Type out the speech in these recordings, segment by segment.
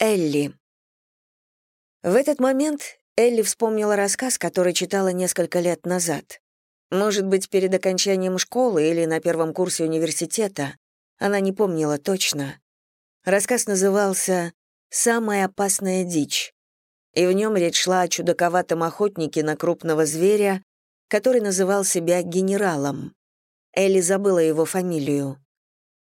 Элли. В этот момент Элли вспомнила рассказ, который читала несколько лет назад. Может быть, перед окончанием школы или на первом курсе университета. Она не помнила точно. Рассказ назывался «Самая опасная дичь», и в нем речь шла о чудаковатом охотнике на крупного зверя, который называл себя генералом. Элли забыла его фамилию.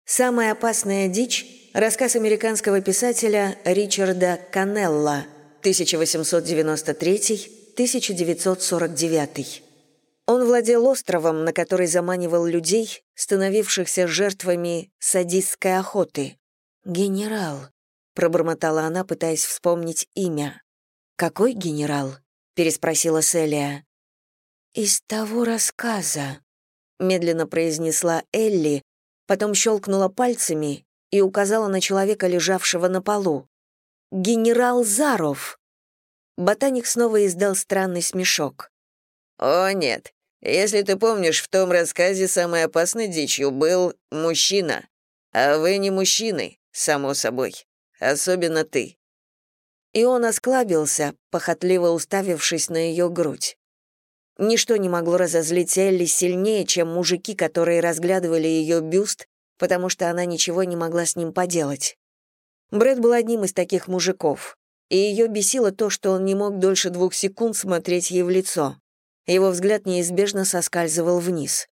«Самая опасная дичь» — рассказ американского писателя Ричарда Канелла, 1893-1949. Он владел островом, на который заманивал людей, становившихся жертвами садистской охоты. «Генерал», — пробормотала она, пытаясь вспомнить имя. «Какой генерал?» — переспросила Селия. «Из того рассказа», — медленно произнесла Элли, потом щелкнула пальцами и указала на человека, лежавшего на полу. «Генерал Заров!» Ботаник снова издал странный смешок. «О, нет. Если ты помнишь, в том рассказе самой опасной дичью был мужчина. А вы не мужчины, само собой. Особенно ты». И он осклабился, похотливо уставившись на ее грудь. Ничто не могло разозлить Элли сильнее, чем мужики, которые разглядывали ее бюст, потому что она ничего не могла с ним поделать. Брэд был одним из таких мужиков, и ее бесило то, что он не мог дольше двух секунд смотреть ей в лицо. Его взгляд неизбежно соскальзывал вниз.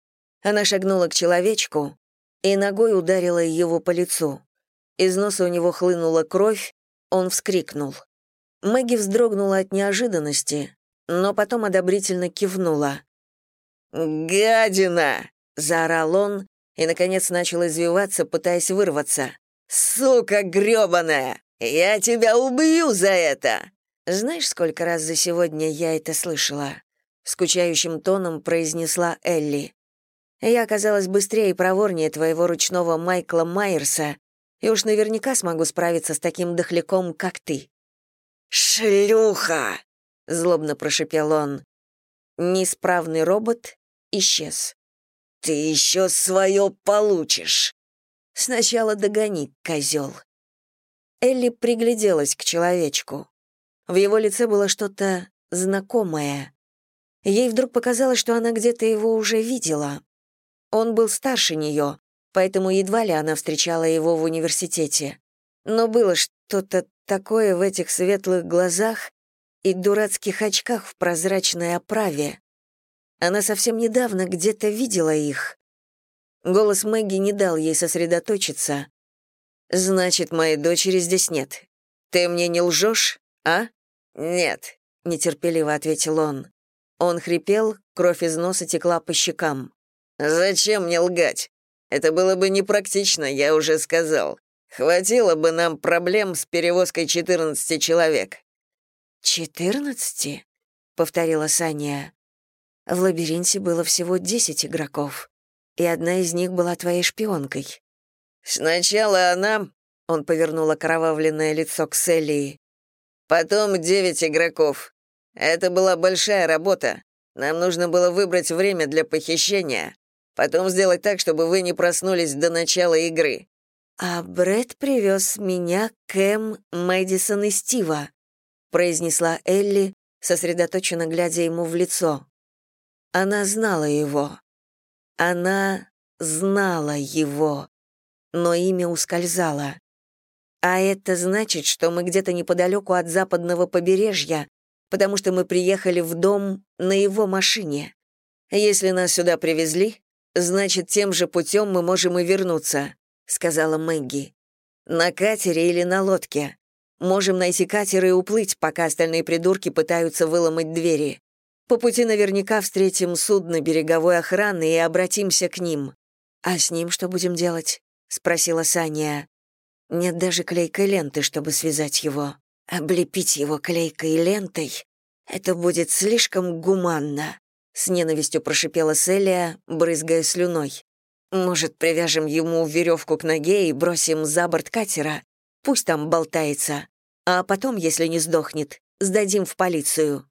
Она шагнула к человечку и ногой ударила его по лицу. Из носа у него хлынула кровь, он вскрикнул. Мэгги вздрогнула от неожиданности, но потом одобрительно кивнула. «Гадина!» — заорал он и, наконец, начал извиваться, пытаясь вырваться. «Сука грёбаная! Я тебя убью за это!» «Знаешь, сколько раз за сегодня я это слышала?» — скучающим тоном произнесла Элли. «Я оказалась быстрее и проворнее твоего ручного Майкла Майерса, и уж наверняка смогу справиться с таким дохляком, как ты». «Шлюха!» — злобно прошепел он. Неисправный робот исчез. «Ты еще свое получишь!» «Сначала догони, козел». Элли пригляделась к человечку. В его лице было что-то знакомое. Ей вдруг показалось, что она где-то его уже видела. Он был старше нее, поэтому едва ли она встречала его в университете. Но было что-то такое в этих светлых глазах, и дурацких очках в прозрачной оправе. Она совсем недавно где-то видела их. Голос Мэгги не дал ей сосредоточиться. «Значит, моей дочери здесь нет. Ты мне не лжешь, а?» «Нет», — нетерпеливо ответил он. Он хрипел, кровь из носа текла по щекам. «Зачем мне лгать? Это было бы непрактично, я уже сказал. Хватило бы нам проблем с перевозкой 14 человек. «Четырнадцати?» — повторила Саня. «В лабиринте было всего десять игроков, и одна из них была твоей шпионкой». «Сначала она...» — он повернул окровавленное лицо к Селии. «Потом девять игроков. Это была большая работа. Нам нужно было выбрать время для похищения, потом сделать так, чтобы вы не проснулись до начала игры». «А Брэд привез меня, Кэм, Мэдисон и Стива», произнесла Элли, сосредоточенно глядя ему в лицо. Она знала его. Она знала его, но имя ускользало. А это значит, что мы где-то неподалеку от западного побережья, потому что мы приехали в дом на его машине. Если нас сюда привезли, значит, тем же путем мы можем и вернуться, сказала Мэгги. На катере или на лодке. Можем найти катер и уплыть, пока остальные придурки пытаются выломать двери. По пути наверняка встретим судно береговой охраны и обратимся к ним. А с ним что будем делать? спросила Саня. Нет даже клейкой ленты, чтобы связать его. Облепить его клейкой лентой — это будет слишком гуманно, с ненавистью прошипела Селия, брызгая слюной. Может, привяжем ему веревку к ноге и бросим за борт катера? Пусть там болтается. А потом, если не сдохнет, сдадим в полицию».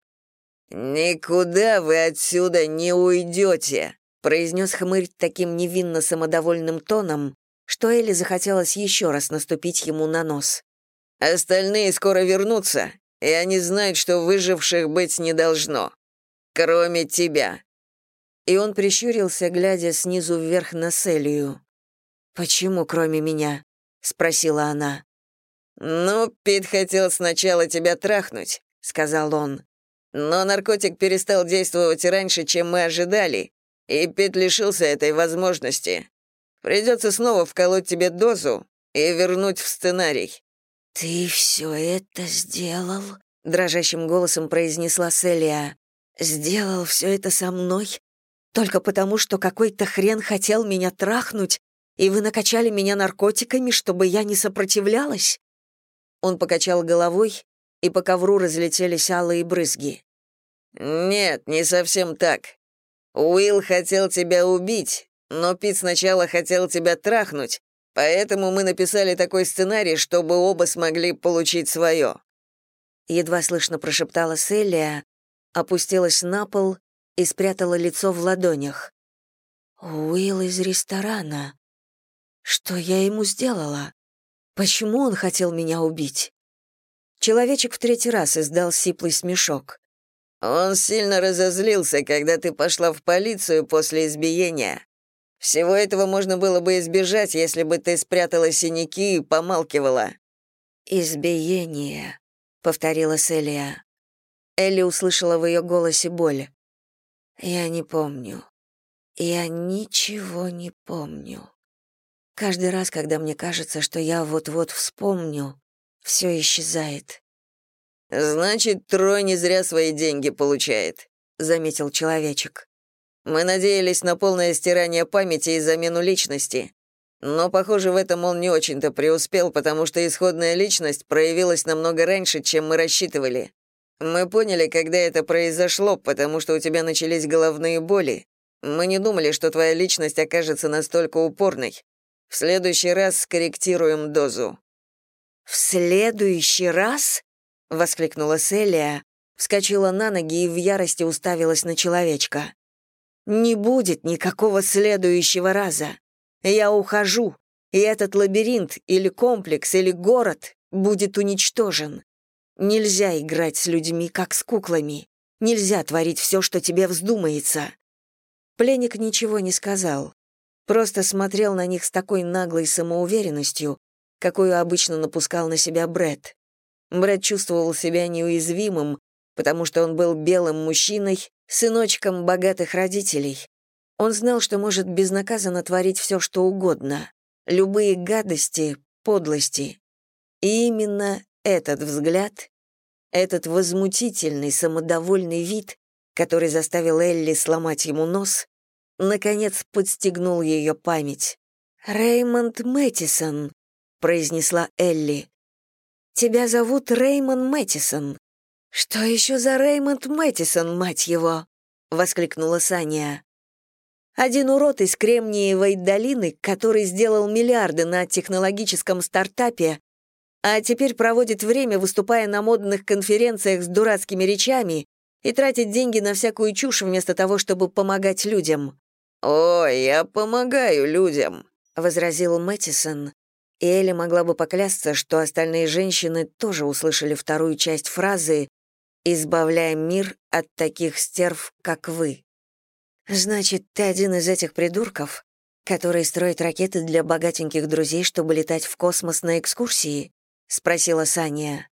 «Никуда вы отсюда не уйдете», — произнес хмырь таким невинно самодовольным тоном, что Элли захотелось еще раз наступить ему на нос. Остальные скоро вернутся, и они знают, что выживших быть не должно. Кроме тебя». И он прищурился, глядя снизу вверх на Селию. «Почему кроме меня?» — спросила она. «Ну, Пит хотел сначала тебя трахнуть», — сказал он. «Но наркотик перестал действовать раньше, чем мы ожидали, и Пит лишился этой возможности. Придется снова вколоть тебе дозу и вернуть в сценарий». «Ты все это сделал?» — дрожащим голосом произнесла Селия. «Сделал все это со мной? Только потому, что какой-то хрен хотел меня трахнуть, и вы накачали меня наркотиками, чтобы я не сопротивлялась?» Он покачал головой, и по ковру разлетелись алые брызги. «Нет, не совсем так. Уилл хотел тебя убить, но Пит сначала хотел тебя трахнуть, поэтому мы написали такой сценарий, чтобы оба смогли получить свое». Едва слышно прошептала Селия, опустилась на пол и спрятала лицо в ладонях. «Уилл из ресторана. Что я ему сделала? Почему он хотел меня убить? Человечек в третий раз издал сиплый смешок. Он сильно разозлился, когда ты пошла в полицию после избиения. Всего этого можно было бы избежать, если бы ты спрятала синяки и помалкивала. «Избиение», — повторила Селия. Элли услышала в ее голосе боль. «Я не помню. Я ничего не помню». Каждый раз, когда мне кажется, что я вот-вот вспомню, все исчезает. «Значит, Трой не зря свои деньги получает», — заметил человечек. «Мы надеялись на полное стирание памяти и замену личности. Но, похоже, в этом он не очень-то преуспел, потому что исходная личность проявилась намного раньше, чем мы рассчитывали. Мы поняли, когда это произошло, потому что у тебя начались головные боли. Мы не думали, что твоя личность окажется настолько упорной. В следующий раз скорректируем дозу». «В следующий раз?» — воскликнула Селия, вскочила на ноги и в ярости уставилась на человечка. «Не будет никакого следующего раза. Я ухожу, и этот лабиринт или комплекс или город будет уничтожен. Нельзя играть с людьми, как с куклами. Нельзя творить все, что тебе вздумается». Пленник ничего не сказал, Просто смотрел на них с такой наглой самоуверенностью, какую обычно напускал на себя Брэд. Брэд чувствовал себя неуязвимым, потому что он был белым мужчиной, сыночком богатых родителей. Он знал, что может безнаказанно творить все, что угодно, любые гадости, подлости. И именно этот взгляд, этот возмутительный, самодовольный вид, который заставил Элли сломать ему нос, наконец подстегнул ее память. «Реймонд Мэттисон», — произнесла Элли. «Тебя зовут Реймонд Мэттисон». «Что еще за Реймонд Мэттисон, мать его?» — воскликнула Саня. «Один урод из Кремниевой долины, который сделал миллиарды на технологическом стартапе, а теперь проводит время, выступая на модных конференциях с дурацкими речами и тратит деньги на всякую чушь вместо того, чтобы помогать людям. «О, я помогаю людям», — возразил Мэттисон, и Элли могла бы поклясться, что остальные женщины тоже услышали вторую часть фразы «избавляя мир от таких стерв, как вы». «Значит, ты один из этих придурков, который строит ракеты для богатеньких друзей, чтобы летать в космос на экскурсии?» — спросила Саня.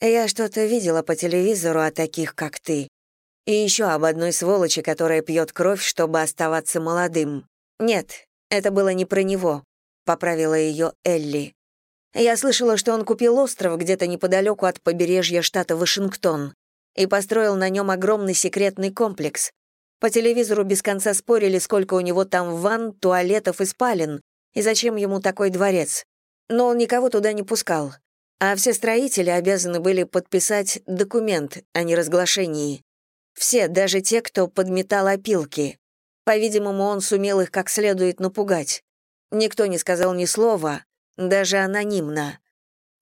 «Я что-то видела по телевизору о таких, как ты. И еще об одной сволочи, которая пьет кровь, чтобы оставаться молодым. Нет, это было не про него, поправила ее Элли. Я слышала, что он купил остров где-то неподалеку от побережья штата Вашингтон и построил на нем огромный секретный комплекс. По телевизору без конца спорили, сколько у него там ванн, туалетов и спален, и зачем ему такой дворец. Но он никого туда не пускал. А все строители обязаны были подписать документ о неразглашении. Все, даже те, кто подметал опилки. По-видимому, он сумел их как следует напугать. Никто не сказал ни слова, даже анонимно.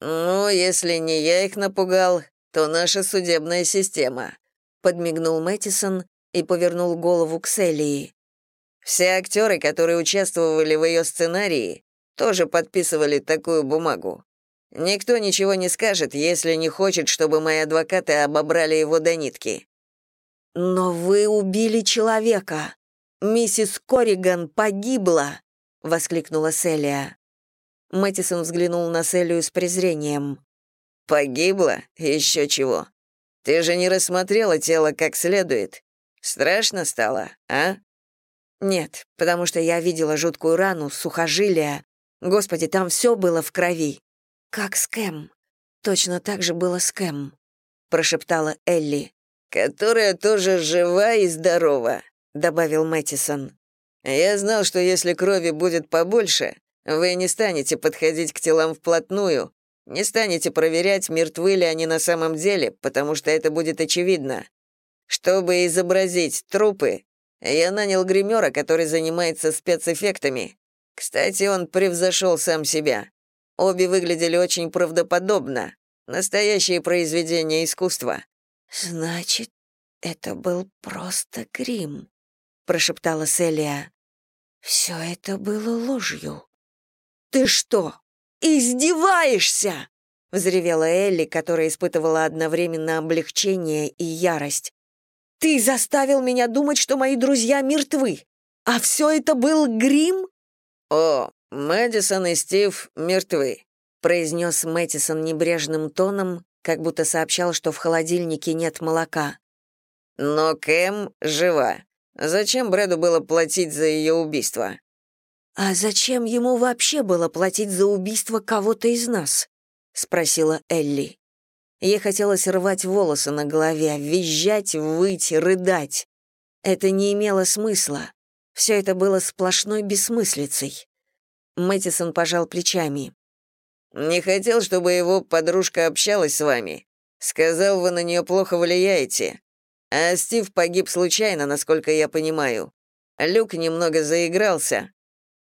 «Ну, если не я их напугал, то наша судебная система», подмигнул Мэттисон и повернул голову к Селии. «Все актеры, которые участвовали в ее сценарии, тоже подписывали такую бумагу. Никто ничего не скажет, если не хочет, чтобы мои адвокаты обобрали его до нитки». «Но вы убили человека. Миссис Корриган погибла!» — воскликнула Селия. Мэттисон взглянул на Селию с презрением. «Погибла? Еще чего. Ты же не рассмотрела тело как следует. Страшно стало, а?» «Нет, потому что я видела жуткую рану, сухожилия. Господи, там все было в крови. Как с Кэм. Точно так же было с Кэм», — прошептала Элли. «Которая тоже жива и здорова», — добавил Мэттисон. «Я знал, что если крови будет побольше, вы не станете подходить к телам вплотную, не станете проверять, мертвы ли они на самом деле, потому что это будет очевидно. Чтобы изобразить трупы, я нанял гримера, который занимается спецэффектами. Кстати, он превзошел сам себя. Обе выглядели очень правдоподобно. Настоящее произведение искусства. «Значит, это был просто грим», — прошептала Селия. «Все это было ложью». «Ты что, издеваешься?» — взревела Элли, которая испытывала одновременно облегчение и ярость. «Ты заставил меня думать, что мои друзья мертвы, а все это был грим?» «О, Мэдисон и Стив мертвы», — произнес Мэттисон небрежным тоном, как будто сообщал, что в холодильнике нет молока. «Но Кэм жива. Зачем Брэду было платить за ее убийство?» «А зачем ему вообще было платить за убийство кого-то из нас?» — спросила Элли. Ей хотелось рвать волосы на голове, визжать, выть, рыдать. Это не имело смысла. Все это было сплошной бессмыслицей. Мэттисон пожал плечами. «Не хотел, чтобы его подружка общалась с вами. Сказал, вы на нее плохо влияете. А Стив погиб случайно, насколько я понимаю. Люк немного заигрался,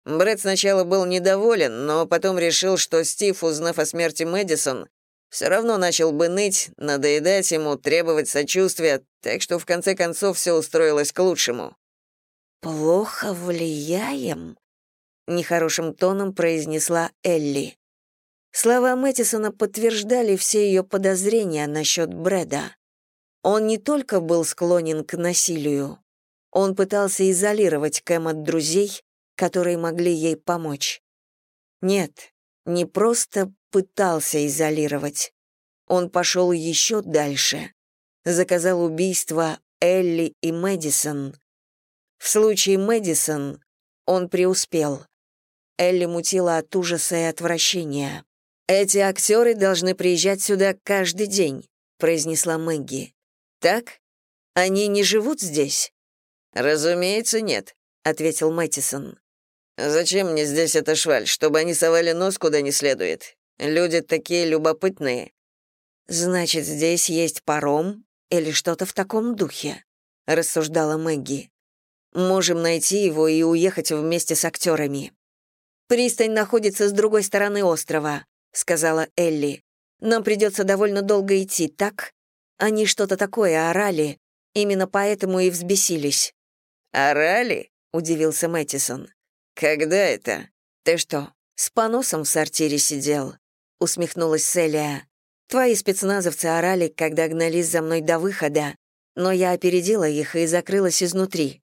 Брэд сначала был недоволен, но потом решил, что Стив, узнав о смерти Мэдисон, все равно начал бы ныть, надоедать ему, требовать сочувствия, так что в конце концов все устроилось к лучшему. «Плохо влияем?» — нехорошим тоном произнесла Элли. Слова Мэттисона подтверждали все ее подозрения насчет Брэда. Он не только был склонен к насилию, он пытался изолировать Кэм от друзей, которые могли ей помочь. Нет, не просто пытался изолировать. Он пошел еще дальше. Заказал убийство Элли и Мэдисон. В случае Мэдисон он преуспел. Элли мутила от ужаса и отвращения. «Эти актеры должны приезжать сюда каждый день», — произнесла Мэгги. «Так? Они не живут здесь?» «Разумеется, нет», — ответил Мэттисон. «Зачем мне здесь эта шваль? Чтобы они совали нос куда не следует. Люди такие любопытные». «Значит, здесь есть паром или что-то в таком духе», — рассуждала Мэгги. «Можем найти его и уехать вместе с актерами». «Пристань находится с другой стороны острова», — сказала Элли. «Нам придется довольно долго идти, так? Они что-то такое орали, именно поэтому и взбесились». «Орали?» — удивился Мэттисон. «Когда это?» «Ты что, с поносом в сортире сидел?» — усмехнулась Селия. «Твои спецназовцы орали, когда гнались за мной до выхода, но я опередила их и закрылась изнутри».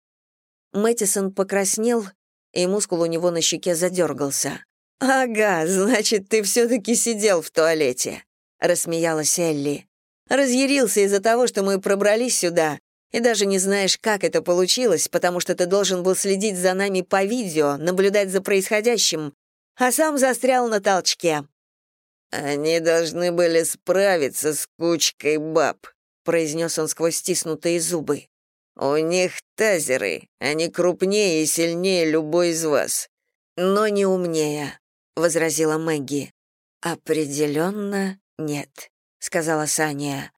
Мэттисон покраснел, и мускул у него на щеке задергался. «Ага, значит, ты все-таки сидел в туалете», — рассмеялась Элли. «Разъярился из-за того, что мы пробрались сюда, и даже не знаешь, как это получилось, потому что ты должен был следить за нами по видео, наблюдать за происходящим, а сам застрял на толчке». «Они должны были справиться с кучкой баб», — произнес он сквозь стиснутые зубы. «У них тазеры, они крупнее и сильнее любой из вас». «Но не умнее», — возразила Мэгги. «Определенно нет», — сказала Саня.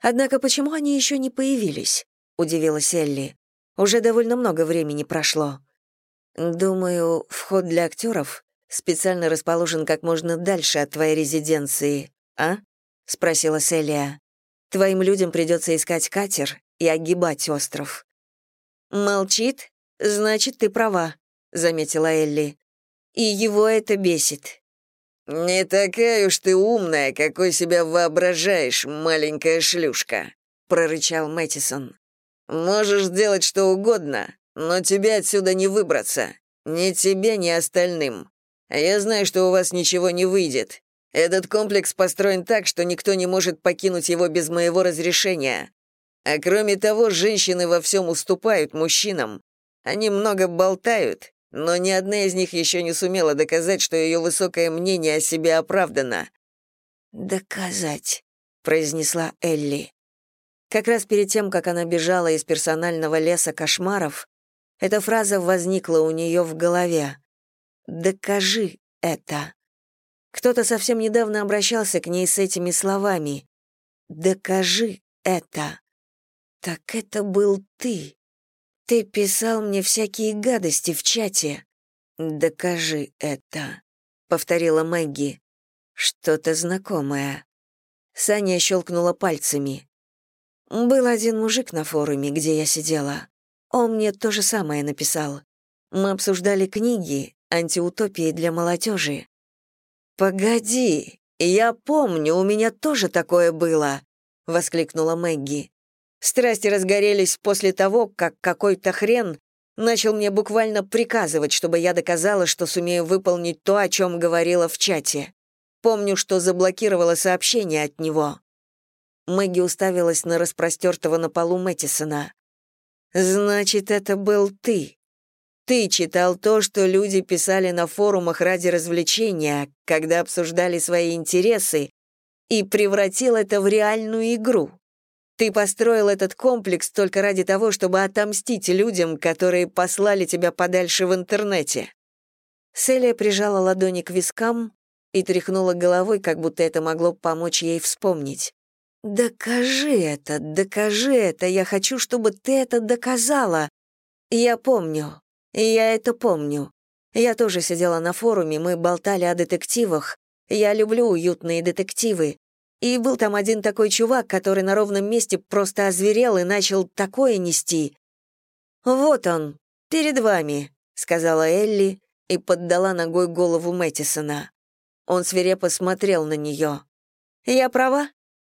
«Однако почему они еще не появились?» — удивилась Элли. «Уже довольно много времени прошло». «Думаю, вход для актеров специально расположен как можно дальше от твоей резиденции, а?» — спросила Селия. «Твоим людям придется искать катер и огибать остров». «Молчит? Значит, ты права», — заметила Элли. «И его это бесит». «Не такая уж ты умная, какой себя воображаешь, маленькая шлюшка», — прорычал Мэттисон. «Можешь делать что угодно, но тебе отсюда не выбраться. Ни тебе, ни остальным. Я знаю, что у вас ничего не выйдет. Этот комплекс построен так, что никто не может покинуть его без моего разрешения. А кроме того, женщины во всем уступают мужчинам. Они много болтают, но ни одна из них еще не сумела доказать, что ее высокое мнение о себе оправдано. «Доказать», — произнесла Элли. Как раз перед тем, как она бежала из персонального леса кошмаров, эта фраза возникла у нее в голове. «Докажи это». Кто-то совсем недавно обращался к ней с этими словами. «Докажи это». Так это был ты. Ты писал мне всякие гадости в чате. Докажи это, повторила Мэгги. Что-то знакомое. Саня щелкнула пальцами. Был один мужик на форуме, где я сидела. Он мне то же самое написал. Мы обсуждали книги, антиутопии для молодежи. «Погоди, я помню, у меня тоже такое было», — воскликнула Мэгги. Страсти разгорелись после того, как какой-то хрен начал мне буквально приказывать, чтобы я доказала, что сумею выполнить то, о чем говорила в чате. Помню, что заблокировала сообщение от него. Мэгги уставилась на распростертого на полу Мэттисона. «Значит, это был ты. Ты читал то, что люди писали на форумах ради развлечения, когда обсуждали свои интересы, и превратил это в реальную игру. Ты построил этот комплекс только ради того, чтобы отомстить людям, которые послали тебя подальше в интернете». Селия прижала ладони к вискам и тряхнула головой, как будто это могло помочь ей вспомнить. «Докажи это, докажи это, я хочу, чтобы ты это доказала. Я помню, я это помню. Я тоже сидела на форуме, мы болтали о детективах. Я люблю уютные детективы. И был там один такой чувак, который на ровном месте просто озверел и начал такое нести. «Вот он, перед вами», — сказала Элли и поддала ногой голову Мэттисона. Он свирепо смотрел на нее. «Я права?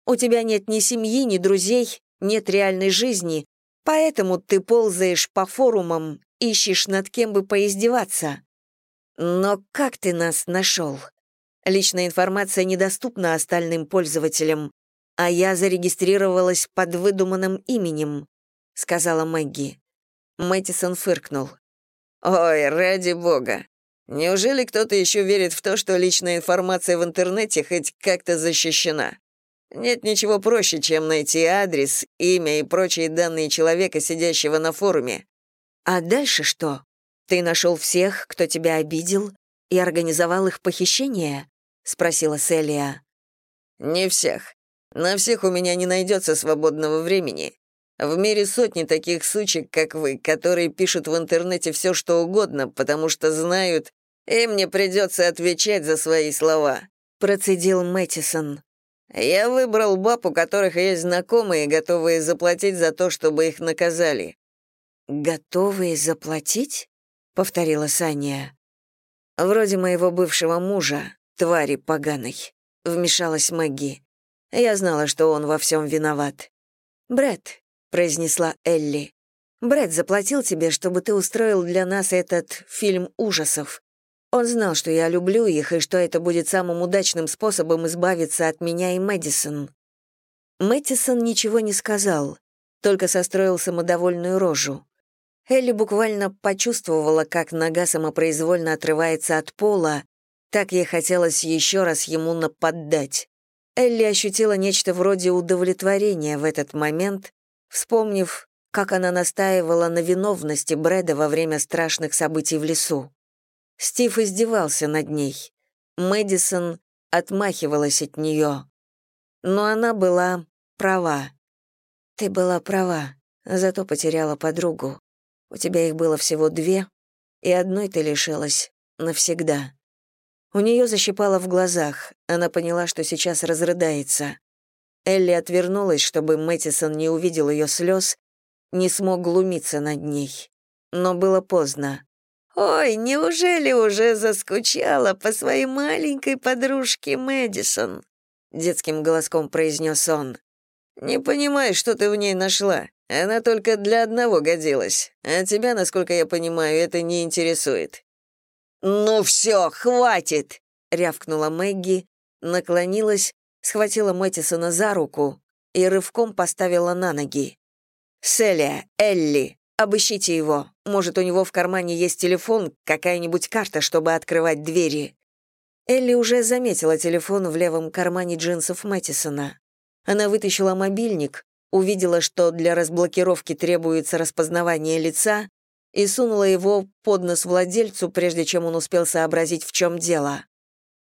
У тебя нет ни семьи, ни друзей, нет реальной жизни, поэтому ты ползаешь по форумам, ищешь над кем бы поиздеваться. Но как ты нас нашел?» Личная информация недоступна остальным пользователям, а я зарегистрировалась под выдуманным именем», — сказала Мэгги. Мэттисон фыркнул. «Ой, ради бога. Неужели кто-то еще верит в то, что личная информация в интернете хоть как-то защищена? Нет ничего проще, чем найти адрес, имя и прочие данные человека, сидящего на форуме. А дальше что? Ты нашел всех, кто тебя обидел, и организовал их похищение? — спросила Селия. «Не всех. На всех у меня не найдется свободного времени. В мире сотни таких сучек, как вы, которые пишут в интернете все, что угодно, потому что знают, им не придется отвечать за свои слова», — процедил Мэттисон. «Я выбрал баб, у которых есть знакомые, готовые заплатить за то, чтобы их наказали». «Готовые заплатить?» — повторила Саня. «Вроде моего бывшего мужа твари поганой», — вмешалась Мэгги. Я знала, что он во всем виноват. Брэд, произнесла Элли. Брэд заплатил тебе, чтобы ты устроил для нас этот фильм ужасов. Он знал, что я люблю их и что это будет самым удачным способом избавиться от меня и Мэдисон. Мэттисон ничего не сказал, только состроил самодовольную рожу. Элли буквально почувствовала, как нога самопроизвольно отрывается от пола, так ей хотелось еще раз ему наподдать. Элли ощутила нечто вроде удовлетворения в этот момент, вспомнив, как она настаивала на виновности Брэда во время страшных событий в лесу. Стив издевался над ней. Мэдисон отмахивалась от нее. Но она была права. «Ты была права, зато потеряла подругу. У тебя их было всего две, и одной ты лишилась навсегда». У нее защипало в глазах. Она поняла, что сейчас разрыдается. Элли отвернулась, чтобы Мэттисон не увидел ее слез, не смог глумиться над ней. Но было поздно. «Ой, неужели уже заскучала по своей маленькой подружке Мэдисон?» — детским голоском произнес он. «Не понимаю, что ты в ней нашла. Она только для одного годилась, а тебя, насколько я понимаю, это не интересует». «Ну все, хватит!» — рявкнула Мэгги, наклонилась, схватила Мэттисона за руку и рывком поставила на ноги. «Селия, Элли, обыщите его. Может, у него в кармане есть телефон, какая-нибудь карта, чтобы открывать двери». Элли уже заметила телефон в левом кармане джинсов Мэттисона. Она вытащила мобильник, увидела, что для разблокировки требуется распознавание лица, и сунула его под нос владельцу, прежде чем он успел сообразить, в чем дело.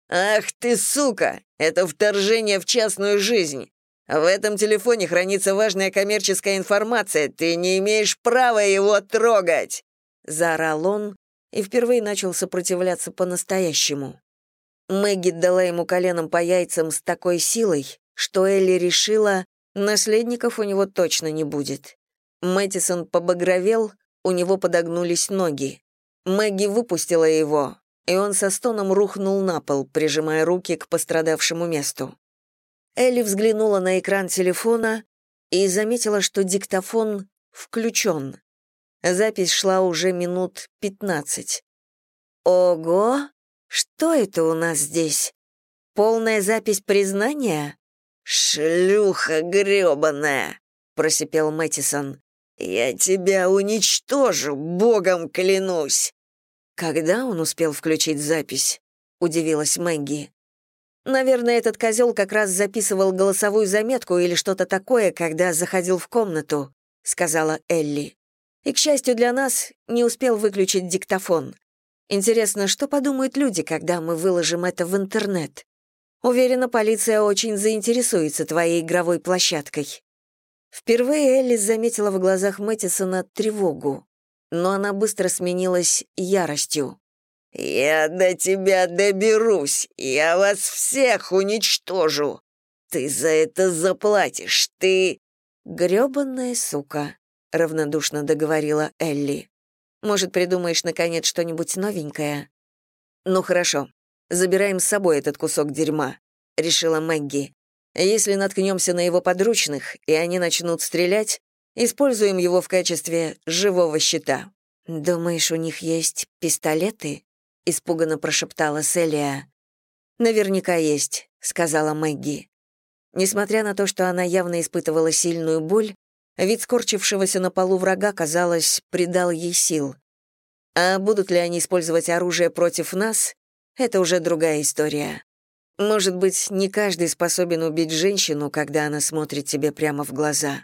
«Ах ты, сука! Это вторжение в частную жизнь! В этом телефоне хранится важная коммерческая информация, ты не имеешь права его трогать!» Заорал он и впервые начал сопротивляться по-настоящему. Мэгги дала ему коленом по яйцам с такой силой, что Элли решила, наследников у него точно не будет. Мэттисон побагровел, у него подогнулись ноги. Мэгги выпустила его, и он со стоном рухнул на пол, прижимая руки к пострадавшему месту. Элли взглянула на экран телефона и заметила, что диктофон включен. Запись шла уже минут пятнадцать. «Ого! Что это у нас здесь? Полная запись признания?» «Шлюха грёбаная!» — просипел Мэттисон. «Я тебя уничтожу, богом клянусь!» «Когда он успел включить запись?» — удивилась Мэгги. «Наверное, этот козел как раз записывал голосовую заметку или что-то такое, когда заходил в комнату», — сказала Элли. «И, к счастью для нас, не успел выключить диктофон. Интересно, что подумают люди, когда мы выложим это в интернет? Уверена, полиция очень заинтересуется твоей игровой площадкой». Впервые Элли заметила в глазах Мэттисона тревогу но она быстро сменилась яростью. «Я до тебя доберусь! Я вас всех уничтожу! Ты за это заплатишь! Ты...» «Грёбаная сука», — равнодушно договорила Элли. «Может, придумаешь, наконец, что-нибудь новенькое?» «Ну хорошо, забираем с собой этот кусок дерьма», — решила Мэгги. «Если наткнемся на его подручных, и они начнут стрелять, Используем его в качестве живого щита». «Думаешь, у них есть пистолеты?» — испуганно прошептала Селия. «Наверняка есть», — сказала Мэгги. Несмотря на то, что она явно испытывала сильную боль, вид скорчившегося на полу врага, казалось, придал ей сил. А будут ли они использовать оружие против нас, это уже другая история. Может быть, не каждый способен убить женщину, когда она смотрит тебе прямо в глаза.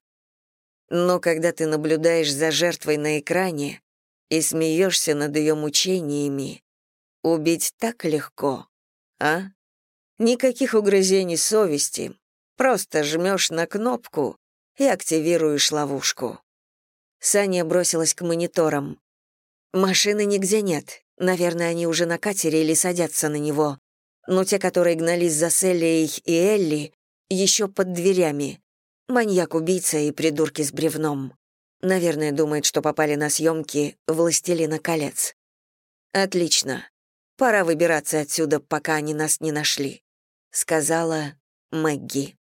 Но когда ты наблюдаешь за жертвой на экране и смеешься над ее мучениями, убить так легко, а? Никаких угрызений совести, просто жмешь на кнопку и активируешь ловушку. Саня бросилась к мониторам. Машины нигде нет, наверное, они уже на катере или садятся на него. Но те, которые гнались за Селлией и Элли, еще под дверями. Маньяк-убийца и придурки с бревном. Наверное, думает, что попали на съемки «Властелина колец». Отлично. Пора выбираться отсюда, пока они нас не нашли, сказала Мэгги.